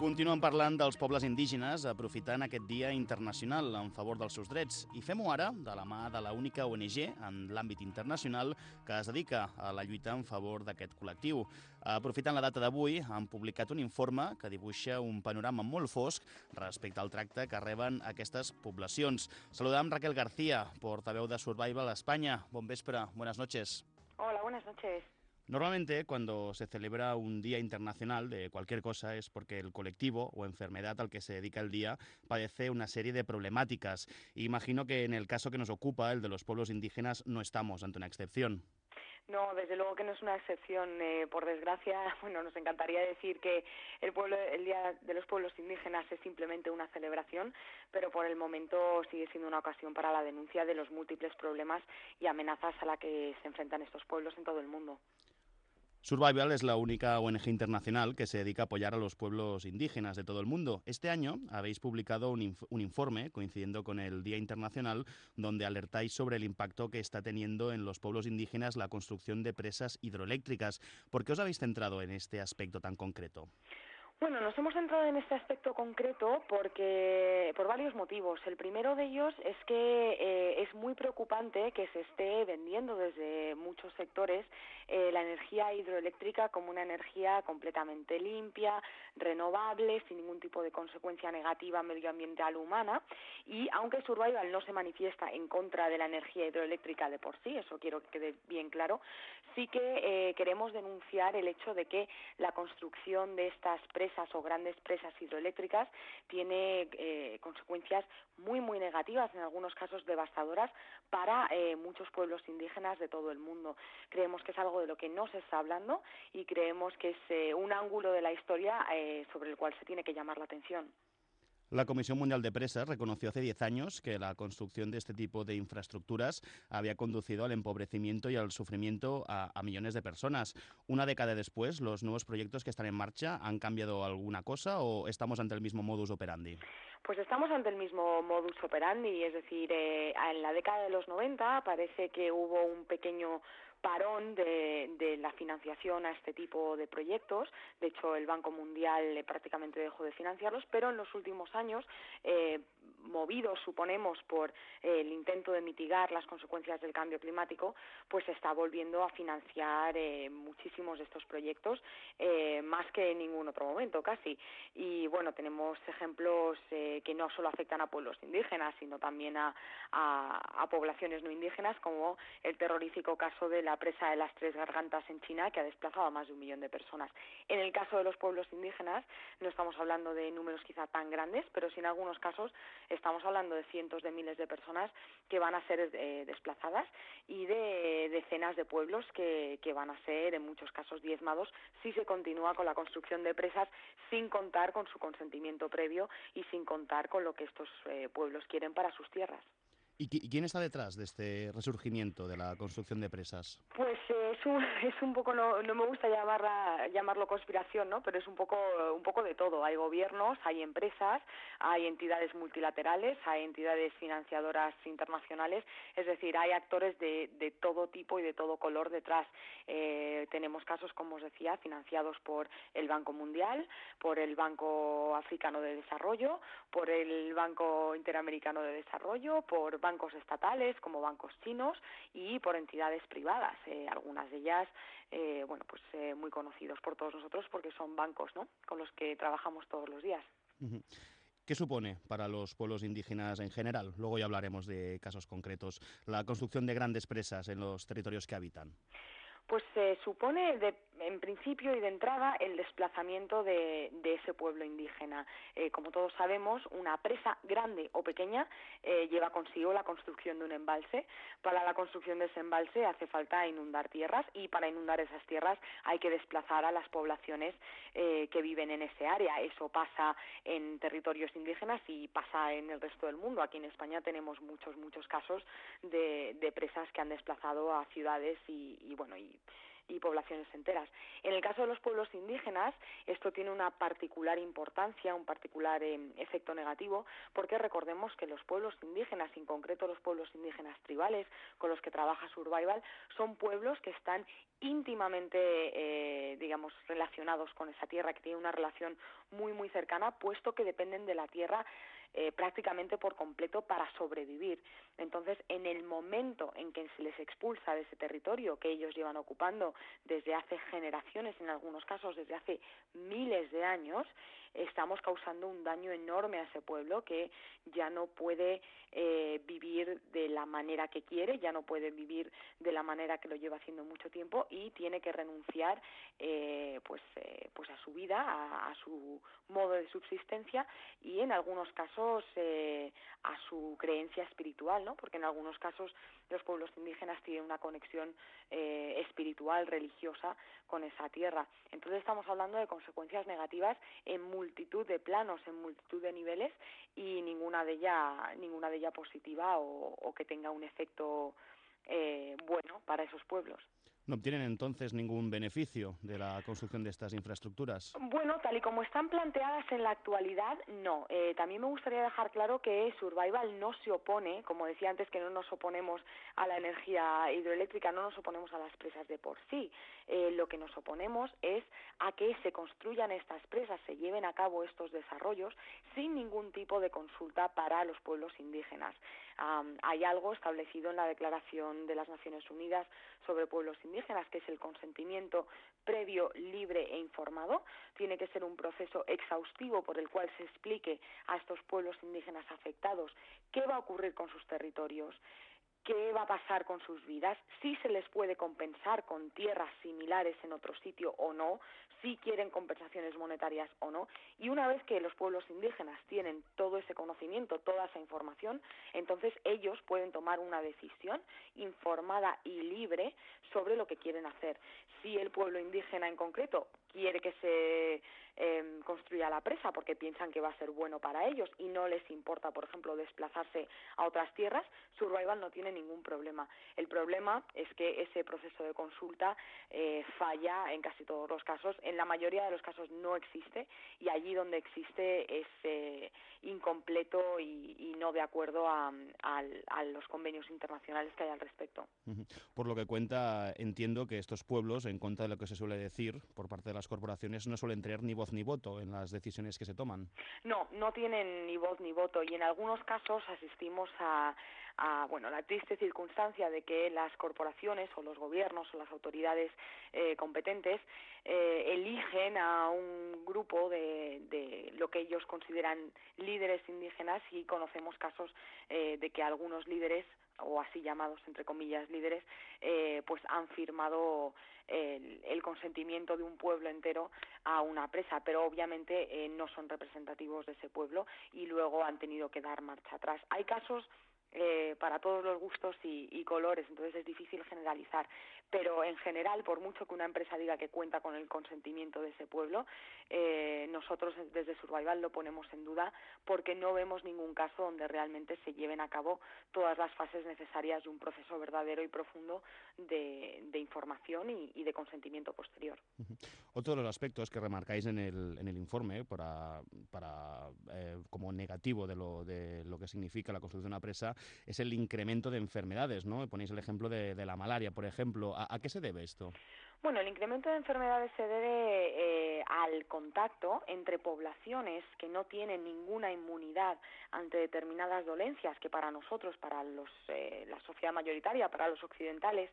Continuem parlant dels pobles indígenes aprofitant aquest dia internacional en favor dels seus drets i fem-ho ara de la mà de la única ONG en l'àmbit internacional que es dedica a la lluita en favor d'aquest col·lectiu. Aprofitant la data d'avui, han publicat un informe que dibuixa un panorama molt fosc respecte al tracte que reben aquestes poblacions. Saludam Raquel García, portaveu de Survival Espanya. Bon vespre, buenas noches. Hola, buenas noches. Normalmente, cuando se celebra un día internacional de cualquier cosa, es porque el colectivo o enfermedad al que se dedica el día padece una serie de problemáticas. Imagino que en el caso que nos ocupa, el de los pueblos indígenas, no estamos ante una excepción. No, desde luego que no es una excepción. Eh, por desgracia, bueno, nos encantaría decir que el, pueblo, el Día de los Pueblos Indígenas es simplemente una celebración, pero por el momento sigue siendo una ocasión para la denuncia de los múltiples problemas y amenazas a la que se enfrentan estos pueblos en todo el mundo. Survival es la única ONG internacional que se dedica a apoyar a los pueblos indígenas de todo el mundo. Este año habéis publicado un, informe, coincidiendo con el Día Internacional, donde alertáis sobre el impacto que está teniendo en los pueblos indígenas la construcción de presas hidroeléctricas. ¿Por qué os habéis centrado en este aspecto tan concreto? Bueno, nos hemos centrado en este aspecto concreto porque por varios motivos. El primero de ellos es que eh, es muy preocupante que se esté vendiendo desde muchos sectores eh, la energía hidroeléctrica como una energía completamente limpia, renovable, sin ningún tipo de consecuencia negativa medioambiental humana. Y aunque Survival no se manifiesta en contra de la energía hidroeléctrica de por sí, eso quiero que quede bien claro, sí que eh, queremos denunciar el hecho de que la construcción de estas presas presas o grandes presas hidroeléctricas tiene eh, consecuencias muy, muy negativas, en algunos casos devastadoras, para eh, muchos pueblos indígenas de todo el mundo. Creemos que es algo de lo que no se está hablando y creemos que es eh, un ángulo de la historia eh, sobre el cual se tiene que llamar la atención. La Comisión Mundial de Presas reconoció hace 10 años que la construcción de este tipo de infraestructuras había conducido al empobrecimiento y al sufrimiento a, a, millones de personas. Una década después, ¿los nuevos proyectos que están en marcha han cambiado alguna cosa o estamos ante el mismo modus operandi? Pues estamos ante el mismo modus operandi, es decir, eh, en la década de los 90 parece que hubo un pequeño parón de, de, la financiación a este tipo de proyectos. De hecho, el Banco Mundial eh, prácticamente dejó de financiarlos, pero en los últimos años, eh, movidos, suponemos, por eh, el intento de mitigar las consecuencias del cambio climático, pues se está volviendo a financiar eh, muchísimos de estos proyectos, más que en ningún otro momento, casi. Y bueno, tenemos ejemplos que no solo afectan a pueblos indígenas, sino también a, a, a poblaciones no indígenas, como el terrorífico caso de la presa de las Tres Gargantas en China, que ha desplazado a más de un millón de personas. En el caso de los pueblos indígenas, no estamos hablando de números quizá tan grandes, pero sí en algunos casos estamos hablando de cientos de miles de personas que van a ser eh, desplazadas y de decenas de pueblos que, que van a ser, en muchos casos, diezmados si se continúa con la construcción de presas sin contar con su consentimiento previo y sin contar con lo que estos eh, pueblos quieren para sus tierras. ¿Y quién está detrás de este resurgimiento de la construcción de presas? Pues eh, es, un, es un poco, no, no me gusta llamarla, llamarlo conspiración, ¿no? pero es un poco, un poco de todo. Hay gobiernos, hay empresas, hay entidades multilaterales, hay entidades financiadoras internacionales, es decir, hay actores de, de todo tipo y de todo color detrás. Eh, tenemos casos, como os decía, financiados por el Banco Mundial, por el Banco Africano de Desarrollo, por el Banco Interamericano de Desarrollo, por bancos estatales como bancos chinos y por entidades privadas, eh, algunas de ellas eh, bueno pues eh, muy conocidos por todos nosotros porque son bancos ¿no? con los que trabajamos todos los días. ¿Qué supone para los pueblos indígenas en general? Luego ya hablaremos de casos concretos. La construcción de grandes presas en los territorios que habitan. Pues se supone de, en principio y de entrada el desplazamiento de, de ese pueblo indígena. Eh, como todos sabemos, una presa grande o pequeña eh, lleva consigo la construcción de un embalse. Para la construcción de ese embalse hace falta inundar tierras y para inundar esas tierras hay que desplazar a las poblaciones eh, que viven en ese área. Eso pasa en territorios indígenas y pasa en el resto del mundo. Aquí en España tenemos muchos, muchos casos de, de presas que han desplazado a ciudades y, y bueno, y y poblaciones enteras. En el caso de los pueblos indígenas, esto tiene una particular importancia, un particular eh, efecto negativo, porque recordemos que los pueblos indígenas, en concreto los pueblos indígenas tribales con los que trabaja Survival, son pueblos que están íntimamente, eh, digamos, relacionados con esa tierra, que tienen una relación muy, muy cercana, puesto que dependen de la tierra eh, prácticamente por completo para sobrevivir. Entonces, en el momento en que se les expulsa de ese territorio que ellos llevan ocupando desde hace generaciones, en algunos casos desde hace miles de años, estamos causando un daño enorme a ese pueblo que ya no puede eh, vivir de la manera que quiere, ya no puede vivir de la manera que lo lleva haciendo mucho tiempo y tiene que renunciar eh, pues, eh, pues a su vida, a, su modo de subsistencia y en algunos casos a su creencia espiritual, ¿no? porque en algunos casos los pueblos indígenas tienen una conexión espiritual, religiosa con esa tierra. Entonces estamos hablando de consecuencias negativas en multitud de planos, en multitud de niveles y ninguna de ellas, ninguna de ellas positiva o, que tenga un efecto eh, bueno para esos pueblos. ¿No obtienen entonces ningún beneficio de la construcción de estas infraestructuras? Bueno, tal y como están planteadas en la actualidad, no. Eh, también me gustaría dejar claro que Survival no se opone, como decía antes, que no nos oponemos a la energía hidroeléctrica, no nos oponemos a las presas de por sí. Eh, lo que nos oponemos es a que se construyan estas presas, se lleven a cabo estos desarrollos sin ningún tipo de consulta para los pueblos indígenas. hay algo establecido en la Declaración de las Naciones Unidas sobre pueblos indígenas que es el consentimiento previo, libre e informado. Tiene que ser un proceso exhaustivo por el cual se explique a estos pueblos indígenas afectados qué va a ocurrir con sus territorios, qué va a pasar con sus vidas, si se les puede compensar con tierras similares en otro sitio o no, si quieren compensaciones monetarias o no. Y una vez que los pueblos indígenas tienen todo ese conocimiento, toda esa información, entonces ellos pueden tomar una decisión informada y libre sobre lo que quieren hacer. Si el pueblo indígena en concreto quiere que se eh, construya la presa porque piensan que va a ser bueno para ellos y no les importa, por ejemplo, desplazarse a otras tierras, Survival no tiene ningún problema. El problema es que ese proceso de consulta eh, falla en casi todos los casos. En la mayoría de los casos no existe y allí donde existe es eh, incompleto y, no de acuerdo a, los convenios internacionales que hay al respecto. Por lo que cuenta, entiendo que estos pueblos, en contra de lo que se suele decir por parte de las corporaciones, no suelen tener ni voz ni voto en las decisiones que se toman. No, no tienen ni voz ni voto y en algunos casos asistimos a, bueno, la triste circunstancia de que las corporaciones o los gobiernos o las autoridades eh, competentes eh, eligen a un grupo de, de, lo que ellos consideran líderes indígenas y conocemos casos eh, de que algunos líderes o así llamados entre comillas líderes eh, pues han firmado el, el, consentimiento de un pueblo entero a una presa pero obviamente eh, no son representativos de ese pueblo y luego han tenido que dar marcha atrás hay casos eh, para todos los gustos y, colores, entonces es difícil generalizar. Pero en general, por mucho que una empresa diga que cuenta con el consentimiento de ese pueblo, eh, nosotros desde Survival lo ponemos en duda porque no vemos ningún caso donde realmente se lleven a cabo todas las fases necesarias de un proceso verdadero y profundo de, información y, de consentimiento posterior. Otro de los aspectos que remarcáis en el, en el informe para, para eh, como negativo de lo, de lo que significa la construcción de una presa es el incremento de enfermedades, ¿no? Ponéis el ejemplo de, la malaria, por ejemplo. ¿A, qué se debe esto? Bueno, el incremento de enfermedades se debe eh, al contacto entre poblaciones que no tienen ninguna inmunidad ante determinadas dolencias que para nosotros, para los, eh, la sociedad mayoritaria, para los occidentales,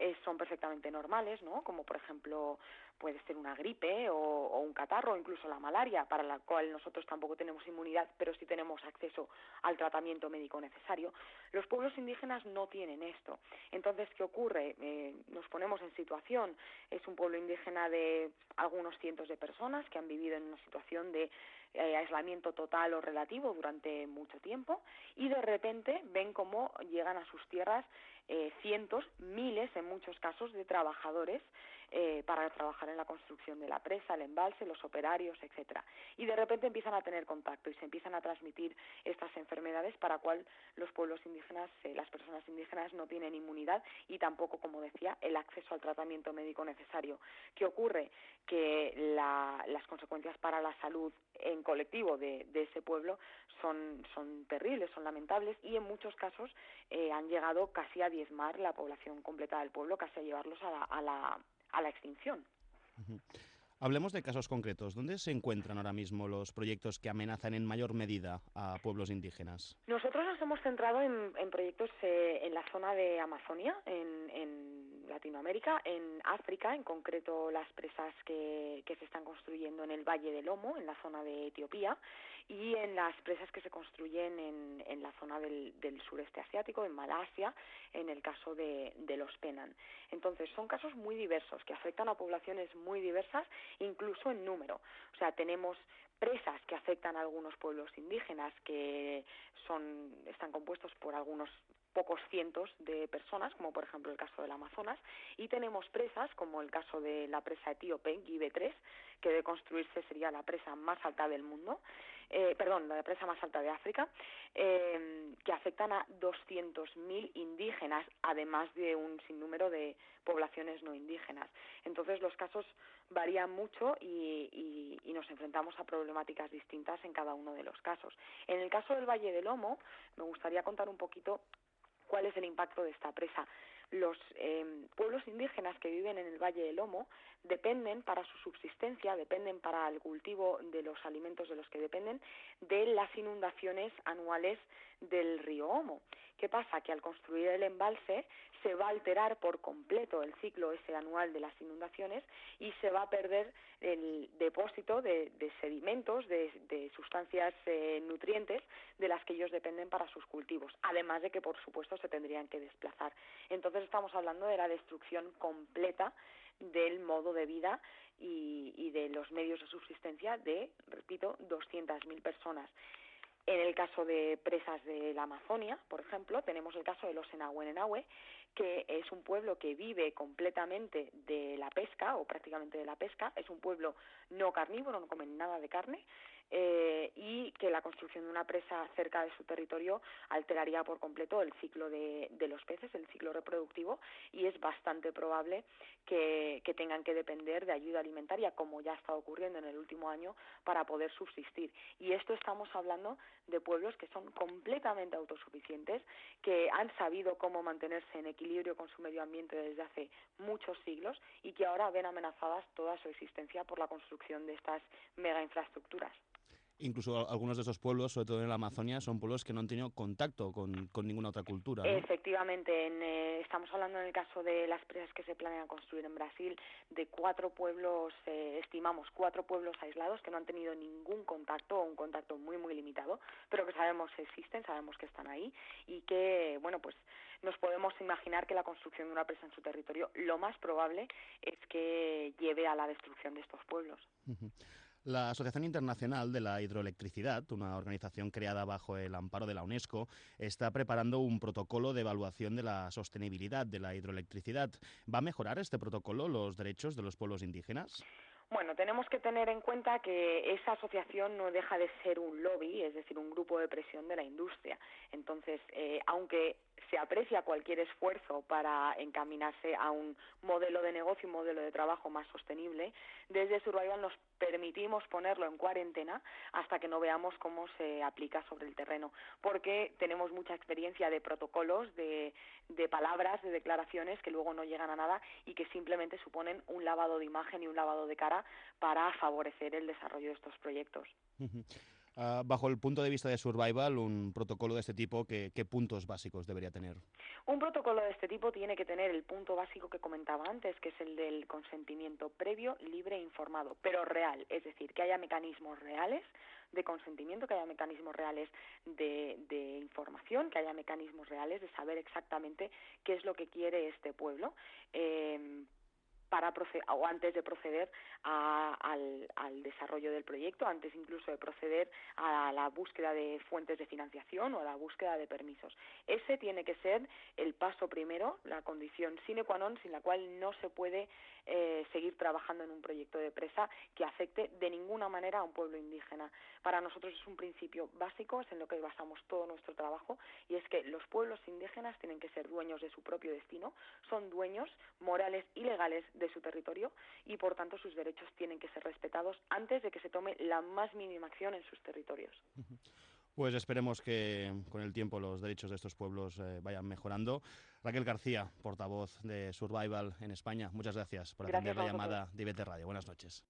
eh, son perfectamente normales, ¿no? Como por ejemplo puede ser una gripe o, un catarro o incluso la malaria, para la cual nosotros tampoco tenemos inmunidad, pero sí tenemos acceso al tratamiento médico necesario. Los pueblos indígenas no tienen esto. Entonces, ¿qué ocurre? Eh, nos ponemos en situación. Es un pueblo indígena de algunos cientos de personas que han vivido en una situación de eh, aislamiento total o relativo durante mucho tiempo y de repente ven cómo llegan a sus tierras eh, cientos, miles en muchos casos de trabajadores eh, para trabajar en la construcción de la presa, el embalse, los operarios, etcétera. Y de repente empiezan a tener contacto y se empiezan a transmitir estas enfermedades para cual los pueblos indígenas, eh, las personas indígenas no tienen inmunidad y tampoco, como decía, el acceso al tratamiento médico necesario. ¿Qué ocurre? Que las consecuencias para la salud en colectivo de, ese pueblo son, son terribles, son lamentables y en muchos casos eh, han llegado casi a diezmar la población completa del pueblo, casi a llevarlos a la, a la, a la extinción. Hablemos de casos concretos. ¿Dónde se encuentran ahora mismo los proyectos que amenazan en mayor medida a pueblos indígenas? Nosotros nos hemos centrado en, proyectos eh, en la zona de Amazonia, en, Latinoamérica, en África, en concreto las presas que, se están construyendo en el Valle del Lomo, en la zona de Etiopía, y en las presas que se construyen en, la zona del, sureste asiático, en Malasia, en el caso de, de los Penan. Entonces, son casos muy diversos que afectan a poblaciones muy diversas incluso en número. O sea, tenemos presas que afectan a algunos pueblos indígenas que son están compuestos por algunos pocos cientos de personas, como por ejemplo el caso del Amazonas, y tenemos presas, como el caso de la presa etíope, Gibe 3, que de construirse sería la presa más alta del mundo, eh, perdón, la presa más alta de África, eh, que afectan a 200.000 indígenas, además de un sinnúmero de poblaciones no indígenas. Entonces los casos varían mucho y, y nos enfrentamos a problemáticas distintas en cada uno de los casos. En el caso del Valle del Lomo, me gustaría contar un poquito cuál es el impacto de esta presa. Los eh, pueblos indígenas que viven en el Valle del Lomo dependen para su subsistencia, dependen para el cultivo de los alimentos de los que dependen de las inundaciones anuales del río Omo. ¿Qué pasa? Que al construir el embalse se va a alterar por completo el ciclo ese anual de las inundaciones y se va a perder el depósito de, sedimentos, de, sustancias eh, nutrientes de las que ellos dependen para sus cultivos, además de que por supuesto se tendrían que desplazar. Entonces estamos hablando de la destrucción completa del modo de vida y, y de los medios de subsistencia de, repito, 200.000 personas. En el caso de presas de la Amazonia, por ejemplo, tenemos el caso de los Enahuenenahue, que es un pueblo que vive completamente de la pesca o prácticamente de la pesca, es un pueblo no carnívoro, no comen nada de carne, eh, y que la construcción de una presa cerca de su territorio alteraría por completo el ciclo de, los peces, el ciclo reproductivo, y es bastante probable que, tengan que depender de ayuda alimentaria, como ya estado ocurriendo en el último año, para poder subsistir. Y esto estamos hablando de pueblos que son completamente autosuficientes, que han sabido cómo mantenerse en equilibrio con su medio ambiente desde hace muchos siglos y que ahora ven amenazadas toda su existencia por la construcción de estas mega infraestructuras. Incluso algunos de esos pueblos, sobre todo en la Amazonia, son pueblos que no han tenido contacto con, ninguna otra cultura. Efectivamente, eh, estamos hablando en el caso de las presas que se planean construir en Brasil, de cuatro pueblos, eh, estimamos cuatro pueblos aislados que no han tenido ningún contacto o un contacto muy, muy limitado, pero que sabemos que existen, sabemos que están ahí y que, bueno, pues nos podemos imaginar que la construcción de una presa en su territorio lo más probable es que lleve a la destrucción de estos pueblos. La Asociación Internacional de la Hidroelectricidad, una organización creada bajo el amparo de la UNESCO, está preparando un protocolo de evaluación de la sostenibilidad de la hidroelectricidad. ¿Va a mejorar este protocolo los derechos de los pueblos indígenas? Bueno, tenemos que tener en cuenta que esa asociación no deja de ser un lobby, es decir, un grupo de presión de la industria. Entonces, eh, aunque se aprecia cualquier esfuerzo para encaminarse a un modelo de negocio, un modelo de trabajo más sostenible, desde Survival nos permitimos ponerlo en cuarentena hasta que no veamos cómo se aplica sobre el terreno, porque tenemos mucha experiencia de protocolos, de, palabras, de declaraciones que luego no llegan a nada y que simplemente suponen un lavado de imagen y un lavado de cara para favorecer el desarrollo de estos proyectos. Ah, bajo el punto de vista de survival, un protocolo de este tipo, ¿qué, puntos básicos debería tener? Un protocolo de este tipo tiene que tener el punto básico que comentaba antes, que es el del consentimiento previo, libre e informado, pero real, es decir, que haya mecanismos reales de consentimiento, que haya mecanismos reales de, información, que haya mecanismos reales de saber exactamente qué es lo que quiere este pueblo. Eh, para o antes de proceder al, al, desarrollo del proyecto, antes incluso de proceder a la búsqueda de fuentes de financiación o a la búsqueda de permisos. Ese tiene que ser el paso primero, la condición sine qua non sin la cual no se puede eh, seguir trabajando en un proyecto de presa que afecte de ninguna manera a un pueblo indígena. Para nosotros es un principio básico, es en lo que basamos todo nuestro trabajo, y es que los pueblos indígenas tienen que ser dueños de su propio destino, son dueños morales y legales de su territorio y por tanto sus derechos tienen que ser respetados antes de que se tome la más mínima acción en sus territorios. Pues esperemos que con el tiempo los derechos de estos pueblos eh, vayan mejorando. Raquel García, portavoz de Survival en España, muchas gracias por atender la llamada de IBT Radio. Buenas noches.